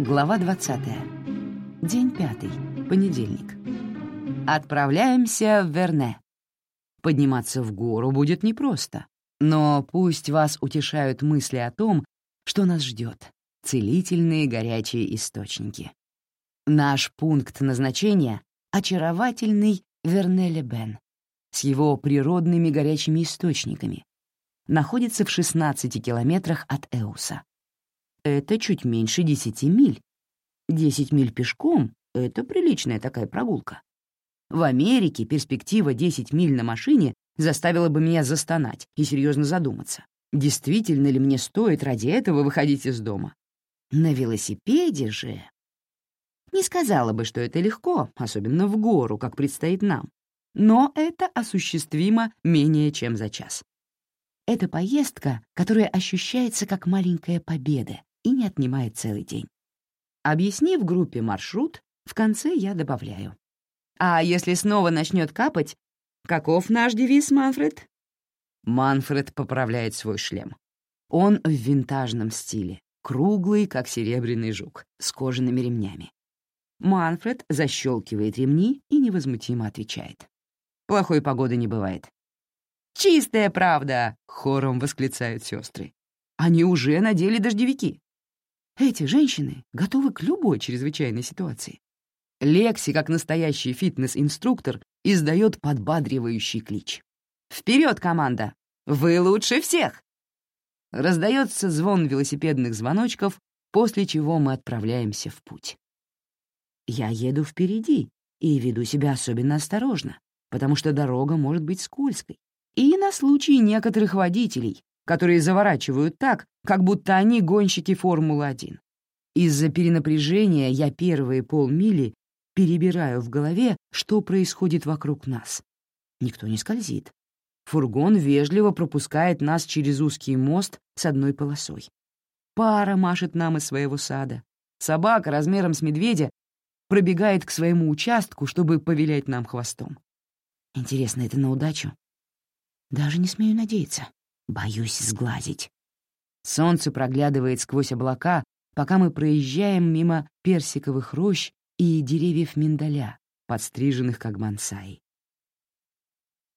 Глава 20. День пятый. Понедельник. Отправляемся в Верне. Подниматься в гору будет непросто, но пусть вас утешают мысли о том, что нас ждет — целительные горячие источники. Наш пункт назначения — очаровательный Верне-Ле-Бен с его природными горячими источниками, находится в 16 километрах от Эуса. Это чуть меньше 10 миль. 10 миль пешком — это приличная такая прогулка. В Америке перспектива 10 миль на машине заставила бы меня застонать и серьезно задуматься, действительно ли мне стоит ради этого выходить из дома. На велосипеде же... Не сказала бы, что это легко, особенно в гору, как предстоит нам, но это осуществимо менее чем за час. Это поездка, которая ощущается как маленькая победа и не отнимает целый день. Объяснив группе маршрут, в конце я добавляю. А если снова начнет капать, каков наш девиз, Манфред? Манфред поправляет свой шлем. Он в винтажном стиле, круглый, как серебряный жук, с кожаными ремнями. Манфред защелкивает ремни и невозмутимо отвечает. Плохой погоды не бывает. «Чистая правда!» — хором восклицают сестры. Они уже надели дождевики. Эти женщины готовы к любой чрезвычайной ситуации. Лекси, как настоящий фитнес-инструктор, издает подбадривающий клич. «Вперед, команда! Вы лучше всех!» Раздается звон велосипедных звоночков, после чего мы отправляемся в путь. Я еду впереди и веду себя особенно осторожно, потому что дорога может быть скользкой. И на случай некоторых водителей, которые заворачивают так, как будто они гонщики Формулы-1. Из-за перенапряжения я первые полмили перебираю в голове, что происходит вокруг нас. Никто не скользит. Фургон вежливо пропускает нас через узкий мост с одной полосой. Пара машет нам из своего сада. Собака размером с медведя пробегает к своему участку, чтобы повилять нам хвостом. Интересно, это на удачу? Даже не смею надеяться. Боюсь сглазить. Солнце проглядывает сквозь облака, пока мы проезжаем мимо персиковых рощ и деревьев миндаля, подстриженных как бонсай.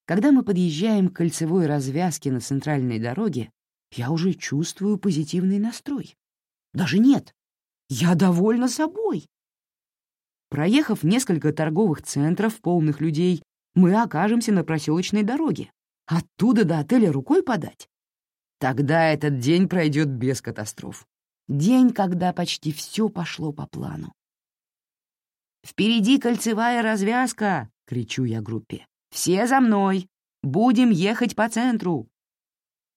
Когда мы подъезжаем к кольцевой развязке на центральной дороге, я уже чувствую позитивный настрой. Даже нет, я довольна собой. Проехав несколько торговых центров, полных людей, мы окажемся на проселочной дороге, Оттуда до отеля рукой подать? Тогда этот день пройдет без катастроф. День, когда почти все пошло по плану. «Впереди кольцевая развязка!» — кричу я группе. «Все за мной! Будем ехать по центру!»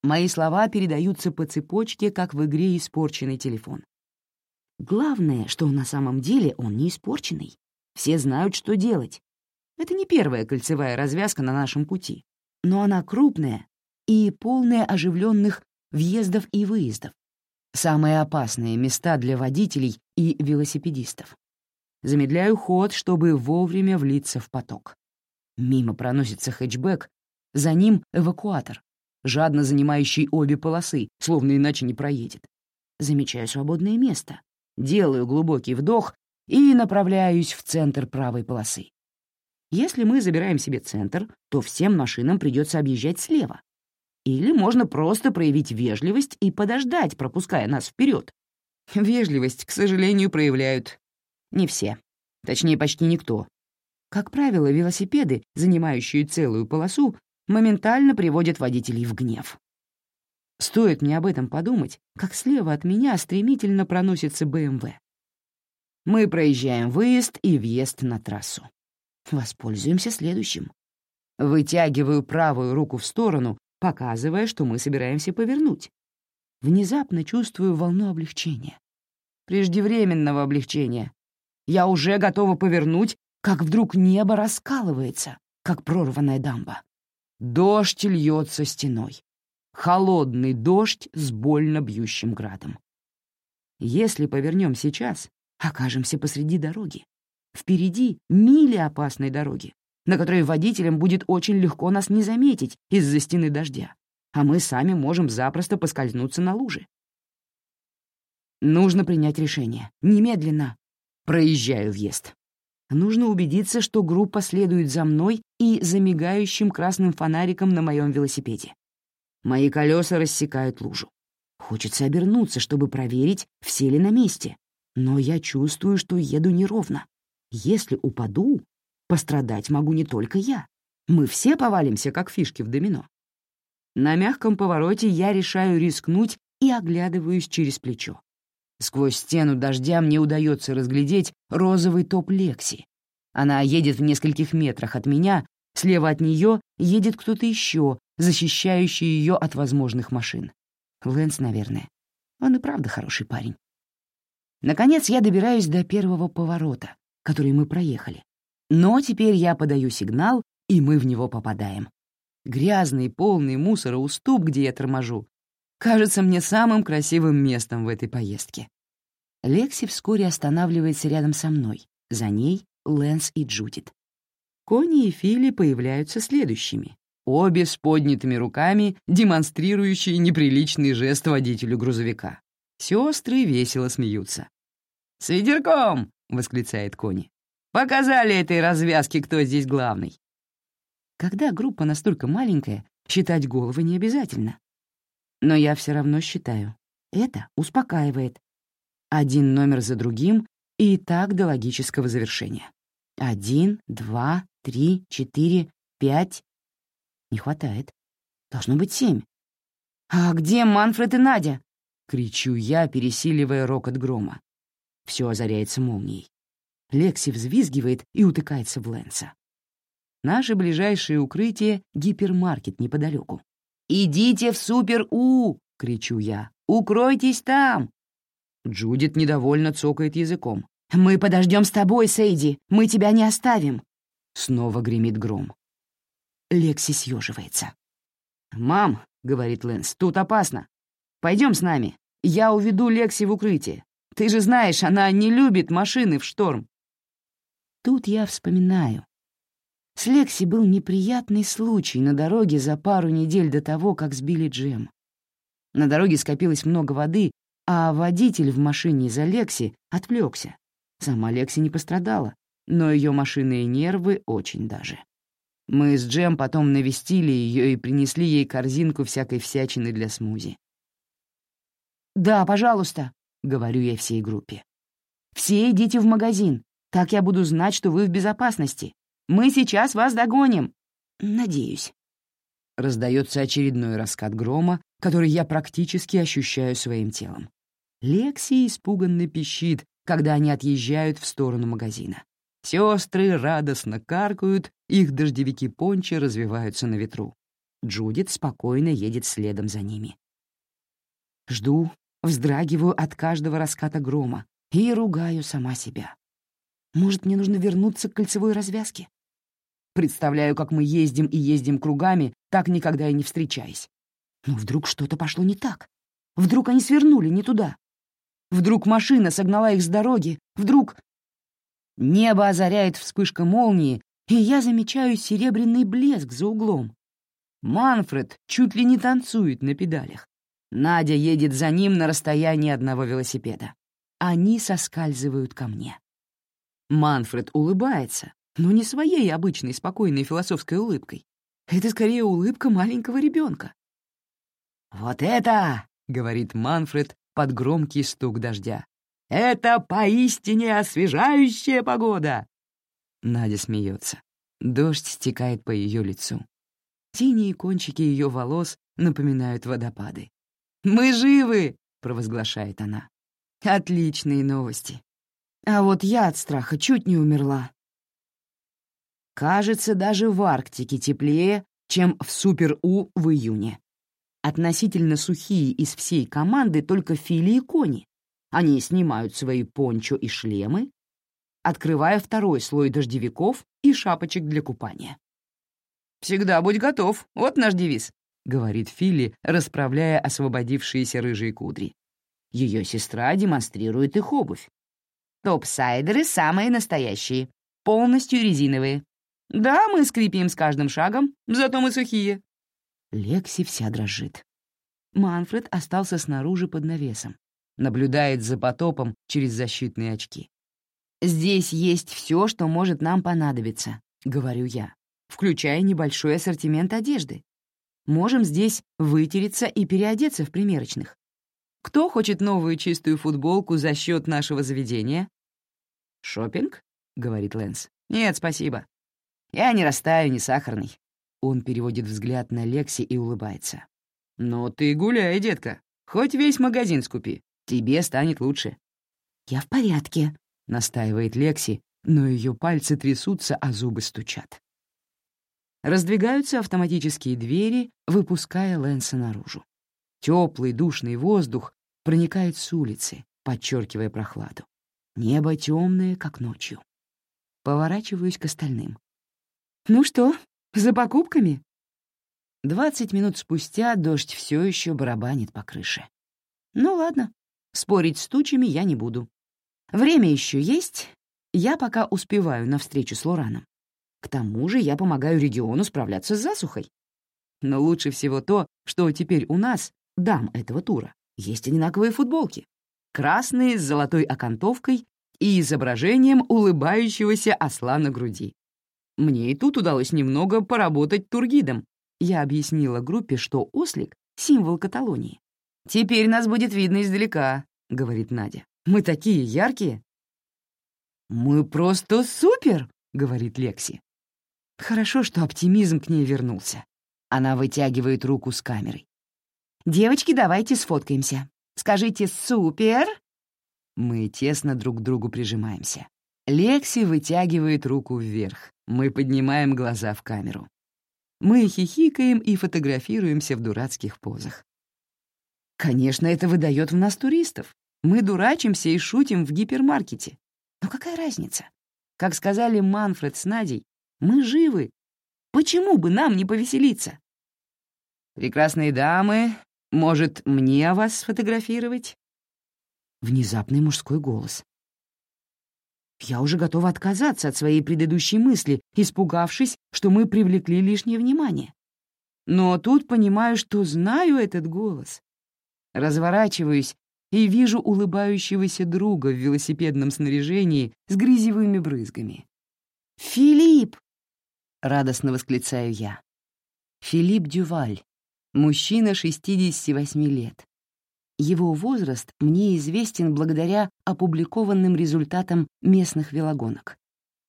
Мои слова передаются по цепочке, как в игре «Испорченный телефон». Главное, что на самом деле он не испорченный. Все знают, что делать. Это не первая кольцевая развязка на нашем пути но она крупная и полная оживленных въездов и выездов. Самые опасные места для водителей и велосипедистов. Замедляю ход, чтобы вовремя влиться в поток. Мимо проносится хэтчбэк, за ним эвакуатор, жадно занимающий обе полосы, словно иначе не проедет. Замечаю свободное место, делаю глубокий вдох и направляюсь в центр правой полосы. Если мы забираем себе центр, то всем машинам придется объезжать слева. Или можно просто проявить вежливость и подождать, пропуская нас вперед. Вежливость, к сожалению, проявляют не все. Точнее, почти никто. Как правило, велосипеды, занимающие целую полосу, моментально приводят водителей в гнев. Стоит мне об этом подумать, как слева от меня стремительно проносится БМВ. Мы проезжаем выезд и въезд на трассу. Воспользуемся следующим. Вытягиваю правую руку в сторону, показывая, что мы собираемся повернуть. Внезапно чувствую волну облегчения. Преждевременного облегчения. Я уже готова повернуть, как вдруг небо раскалывается, как прорванная дамба. Дождь льется стеной. Холодный дождь с больно бьющим градом. Если повернем сейчас, окажемся посреди дороги. Впереди мили опасной дороги, на которой водителям будет очень легко нас не заметить из-за стены дождя, а мы сами можем запросто поскользнуться на луже. Нужно принять решение. Немедленно. Проезжаю въезд. Нужно убедиться, что группа следует за мной и за мигающим красным фонариком на моем велосипеде. Мои колеса рассекают лужу. Хочется обернуться, чтобы проверить, все ли на месте. Но я чувствую, что еду неровно. Если упаду, пострадать могу не только я. Мы все повалимся, как фишки в домино. На мягком повороте я решаю рискнуть и оглядываюсь через плечо. Сквозь стену дождя мне удается разглядеть розовый топ Лекси. Она едет в нескольких метрах от меня, слева от нее едет кто-то еще, защищающий ее от возможных машин. Лэнс, наверное. Он и правда хороший парень. Наконец я добираюсь до первого поворота, который мы проехали. Но теперь я подаю сигнал, и мы в него попадаем. Грязный, полный мусора уступ, где я торможу, кажется мне самым красивым местом в этой поездке. Лекси вскоре останавливается рядом со мной. За ней Лэнс и Джудит. Кони и Фили появляются следующими, обе с поднятыми руками, демонстрирующие неприличный жест водителю грузовика. Сестры весело смеются. «С ветерком!» — восклицает Кони. «Показали этой развязке, кто здесь главный!» Когда группа настолько маленькая, считать головы не обязательно. Но я все равно считаю. Это успокаивает. Один номер за другим и так до логического завершения. Один, два, три, четыре, пять. Не хватает. Должно быть семь. «А где Манфред и Надя?» — кричу я, пересиливая рокот грома. Все озаряется молнией. Лекси взвизгивает и утыкается в Лэнса. Наше ближайшее укрытие — гипермаркет неподалеку. «Идите в Супер-У!» — кричу я. «Укройтесь там!» Джудит недовольно цокает языком. «Мы подождем с тобой, Сейди. Мы тебя не оставим!» Снова гремит гром. Лекси съеживается. «Мам», — говорит Лэнс, — «тут опасно. Пойдем с нами. Я уведу Лекси в укрытие. Ты же знаешь, она не любит машины в шторм». Тут я вспоминаю. С Лекси был неприятный случай на дороге за пару недель до того, как сбили Джем. На дороге скопилось много воды, а водитель в машине за Лекси отвлекся. Сама Лекси не пострадала, но ее машинные нервы очень даже. Мы с Джем потом навестили ее и принесли ей корзинку всякой всячины для смузи. «Да, пожалуйста», — говорю я всей группе. «Все идите в магазин, так я буду знать, что вы в безопасности. Мы сейчас вас догоним. Надеюсь». Раздается очередной раскат грома, который я практически ощущаю своим телом. Лекси испуганно пищит, когда они отъезжают в сторону магазина. Сестры радостно каркают, их дождевики пончи развиваются на ветру. Джудит спокойно едет следом за ними. Жду, вздрагиваю от каждого раската грома и ругаю сама себя. Может, мне нужно вернуться к кольцевой развязке? Представляю, как мы ездим и ездим кругами, так никогда и не встречаясь. Но вдруг что-то пошло не так. Вдруг они свернули не туда. Вдруг машина согнала их с дороги, вдруг... Небо озаряет вспышка молнии, и я замечаю серебряный блеск за углом. Манфред чуть ли не танцует на педалях. Надя едет за ним на расстоянии одного велосипеда. Они соскальзывают ко мне. Манфред улыбается, но не своей обычной спокойной философской улыбкой. Это скорее улыбка маленького ребенка. «Вот это!» — говорит Манфред, под громкий стук дождя. «Это поистине освежающая погода!» Надя смеется. Дождь стекает по ее лицу. Синие кончики ее волос напоминают водопады. «Мы живы!» — провозглашает она. «Отличные новости. А вот я от страха чуть не умерла». Кажется, даже в Арктике теплее, чем в Супер-У в июне. Относительно сухие из всей команды только Фили и Кони. Они снимают свои пончо и шлемы, открывая второй слой дождевиков и шапочек для купания. «Всегда будь готов, вот наш девиз», — говорит Фили, расправляя освободившиеся рыжие кудри. Ее сестра демонстрирует их обувь. Топсайдеры самые настоящие, полностью резиновые. Да, мы скрипим с каждым шагом, зато мы сухие. Лекси вся дрожит. Манфред остался снаружи под навесом. наблюдает за потопом через защитные очки. «Здесь есть все, что может нам понадобиться», — говорю я, включая небольшой ассортимент одежды. Можем здесь вытереться и переодеться в примерочных. Кто хочет новую чистую футболку за счет нашего заведения? Шопинг? говорит Лэнс. Нет, спасибо. Я не растаю, не сахарный. Он переводит взгляд на Лекси и улыбается. «Ну ты гуляй, детка. Хоть весь магазин скупи. Тебе станет лучше». «Я в порядке», — настаивает Лекси, но ее пальцы трясутся, а зубы стучат. Раздвигаются автоматические двери, выпуская Лэнса наружу. Теплый душный воздух проникает с улицы, подчеркивая прохладу. Небо темное, как ночью. Поворачиваюсь к остальным. «Ну что, за покупками?» Двадцать минут спустя дождь все еще барабанит по крыше. Ну ладно, спорить с тучами я не буду. Время еще есть, я пока успеваю на встречу с Лораном. К тому же я помогаю региону справляться с засухой. Но лучше всего то, что теперь у нас, дам этого тура, есть одинаковые футболки. Красные с золотой окантовкой и изображением улыбающегося осла на груди. Мне и тут удалось немного поработать тургидом. Я объяснила группе, что ослик — символ Каталонии. «Теперь нас будет видно издалека», — говорит Надя. «Мы такие яркие». «Мы просто супер», — говорит Лекси. Хорошо, что оптимизм к ней вернулся. Она вытягивает руку с камерой. «Девочки, давайте сфоткаемся. Скажите «супер». Мы тесно друг к другу прижимаемся. Лекси вытягивает руку вверх. Мы поднимаем глаза в камеру. Мы хихикаем и фотографируемся в дурацких позах. Конечно, это выдает в нас туристов. Мы дурачимся и шутим в гипермаркете. Но какая разница? Как сказали Манфред с Надей, мы живы. Почему бы нам не повеселиться? Прекрасные дамы, может, мне вас сфотографировать? Внезапный мужской голос. Я уже готова отказаться от своей предыдущей мысли, испугавшись, что мы привлекли лишнее внимание. Но тут понимаю, что знаю этот голос. Разворачиваюсь и вижу улыбающегося друга в велосипедном снаряжении с грязевыми брызгами. «Филипп!» — радостно восклицаю я. Филипп Дюваль, мужчина 68 лет. Его возраст мне известен благодаря опубликованным результатам местных велогонок.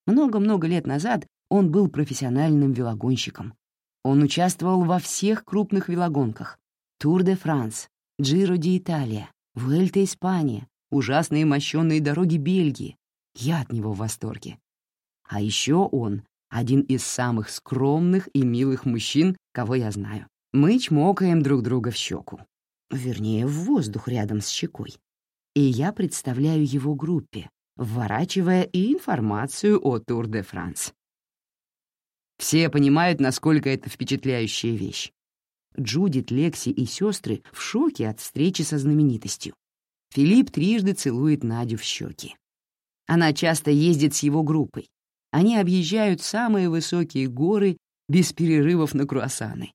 Много-много лет назад он был профессиональным велогонщиком. Он участвовал во всех крупных велогонках — Тур де Франс, Джиро де Италия, Vuelta Испания, ужасные мощенные дороги Бельгии. Я от него в восторге. А еще он один из самых скромных и милых мужчин, кого я знаю. Мы чмокаем друг друга в щеку. Вернее, в воздух рядом с щекой. И я представляю его группе, вворачивая и информацию о Тур де Франс. Все понимают, насколько это впечатляющая вещь. Джудит, Лекси и сестры в шоке от встречи со знаменитостью. Филипп трижды целует Надю в щеки. Она часто ездит с его группой, они объезжают самые высокие горы без перерывов на круассаны.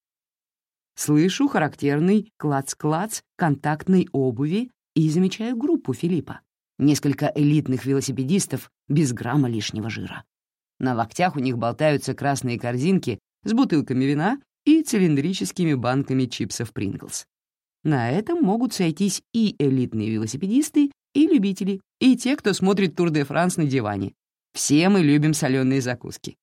Слышу характерный клац-клац контактной обуви и замечаю группу Филиппа. Несколько элитных велосипедистов без грамма лишнего жира. На локтях у них болтаются красные корзинки с бутылками вина и цилиндрическими банками чипсов Принглс. На этом могут сойтись и элитные велосипедисты, и любители, и те, кто смотрит Тур де Франс на диване, все мы любим соленые закуски.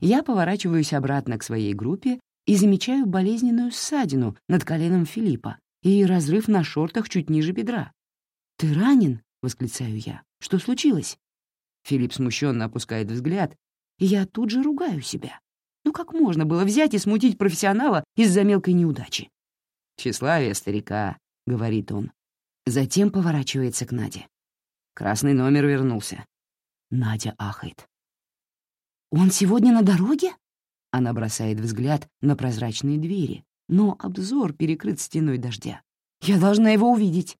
Я поворачиваюсь обратно к своей группе и замечаю болезненную ссадину над коленом Филиппа и разрыв на шортах чуть ниже бедра. «Ты ранен?» — восклицаю я. «Что случилось?» Филипп смущенно опускает взгляд, и я тут же ругаю себя. Ну как можно было взять и смутить профессионала из-за мелкой неудачи? «Тщеславие старика», — говорит он. Затем поворачивается к Наде. Красный номер вернулся. Надя ахает. «Он сегодня на дороге?» Она бросает взгляд на прозрачные двери, но обзор перекрыт стеной дождя. «Я должна его увидеть».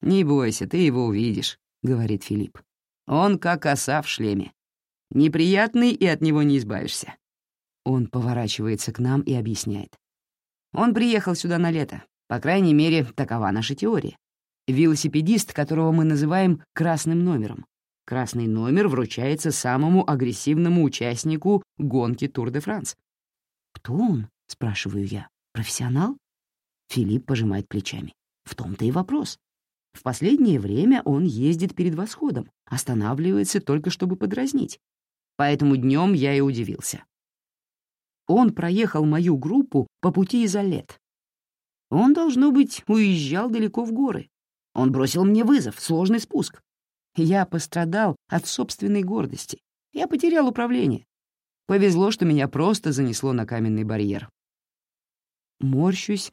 «Не бойся, ты его увидишь», — говорит Филипп. «Он как оса в шлеме. Неприятный, и от него не избавишься». Он поворачивается к нам и объясняет. «Он приехал сюда на лето. По крайней мере, такова наша теория. Велосипедист, которого мы называем «красным номером». Красный номер вручается самому агрессивному участнику гонки Тур-де-Франс. «Кто он?» — спрашиваю я. «Профессионал?» Филипп пожимает плечами. В том-то и вопрос. В последнее время он ездит перед восходом, останавливается только чтобы подразнить. Поэтому днем я и удивился. Он проехал мою группу по пути из Олет. Он, должно быть, уезжал далеко в горы. Он бросил мне вызов, сложный спуск. Я пострадал от собственной гордости. Я потерял управление. Повезло, что меня просто занесло на каменный барьер. Морщусь,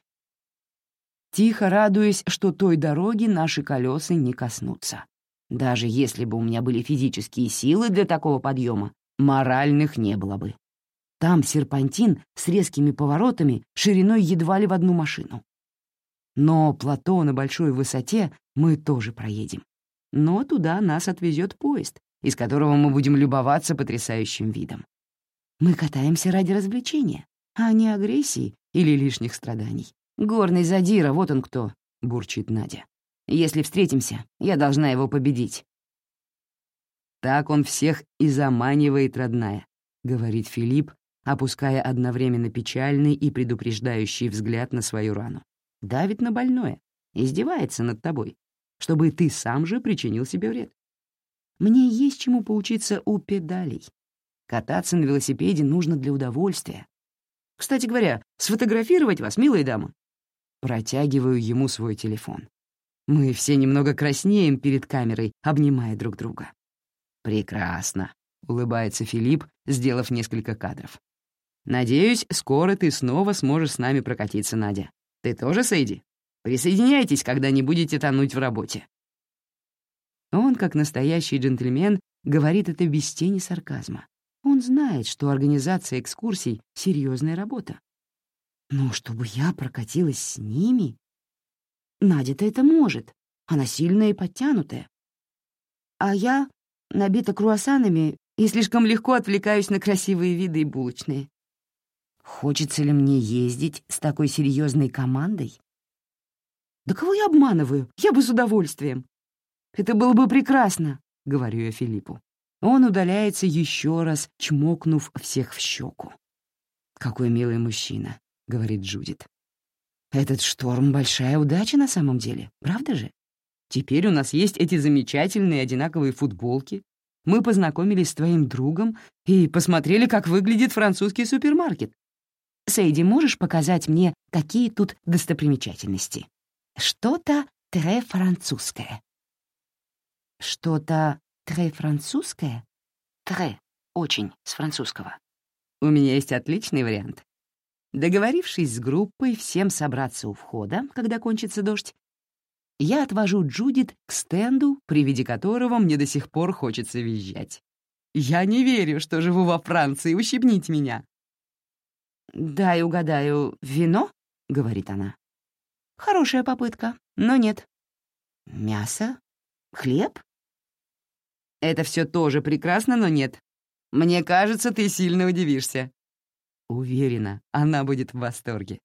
тихо радуясь, что той дороги наши колеса не коснутся. Даже если бы у меня были физические силы для такого подъема, моральных не было бы. Там серпантин с резкими поворотами шириной едва ли в одну машину. Но плато на большой высоте мы тоже проедем. Но туда нас отвезет поезд, из которого мы будем любоваться потрясающим видом. Мы катаемся ради развлечения, а не агрессии или лишних страданий. «Горный задира, вот он кто», — бурчит Надя. «Если встретимся, я должна его победить». «Так он всех и заманивает, родная», — говорит Филипп, опуская одновременно печальный и предупреждающий взгляд на свою рану. Давит на больное, издевается над тобой, чтобы ты сам же причинил себе вред. Мне есть чему поучиться у педалей. Кататься на велосипеде нужно для удовольствия. Кстати говоря, сфотографировать вас, милые дамы. Протягиваю ему свой телефон. Мы все немного краснеем перед камерой, обнимая друг друга. «Прекрасно», — улыбается Филипп, сделав несколько кадров. Надеюсь, скоро ты снова сможешь с нами прокатиться, Надя. Ты тоже, Сейди? Присоединяйтесь, когда не будете тонуть в работе». Он, как настоящий джентльмен, говорит это без тени сарказма. Он знает, что организация экскурсий — серьезная работа. Но чтобы я прокатилась с ними? Надя-то это может. Она сильная и подтянутая. А я набита круассанами и слишком легко отвлекаюсь на красивые виды и булочные. Хочется ли мне ездить с такой серьезной командой? Да кого я обманываю? Я бы с удовольствием. Это было бы прекрасно, — говорю я Филиппу. Он удаляется еще раз, чмокнув всех в щеку. «Какой милый мужчина», — говорит Джудит. «Этот шторм — большая удача на самом деле, правда же? Теперь у нас есть эти замечательные одинаковые футболки. Мы познакомились с твоим другом и посмотрели, как выглядит французский супермаркет. Сейди, можешь показать мне, какие тут достопримечательности? Что-то тре французское. Что-то тре французское? Тре, очень, с французского. У меня есть отличный вариант. Договорившись с группой всем собраться у входа, когда кончится дождь, я отвожу Джудит к стенду, при виде которого мне до сих пор хочется визжать. Я не верю, что живу во Франции, ущипните меня. «Дай угадаю, вино?» — говорит она. «Хорошая попытка, но нет». «Мясо? Хлеб?» «Это все тоже прекрасно, но нет. Мне кажется, ты сильно удивишься». Уверена, она будет в восторге.